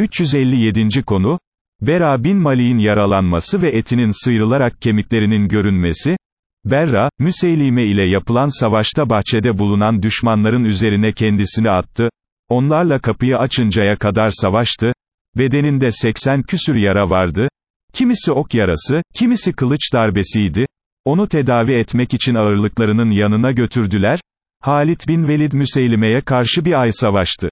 357. konu, Bera bin Malik'in yaralanması ve etinin sıyrılarak kemiklerinin görünmesi, Berra, Müseylime ile yapılan savaşta bahçede bulunan düşmanların üzerine kendisini attı, onlarla kapıyı açıncaya kadar savaştı, bedeninde 80 küsür yara vardı, kimisi ok yarası, kimisi kılıç darbesiydi, onu tedavi etmek için ağırlıklarının yanına götürdüler, Halit bin Velid Müseylime'ye karşı bir ay savaştı.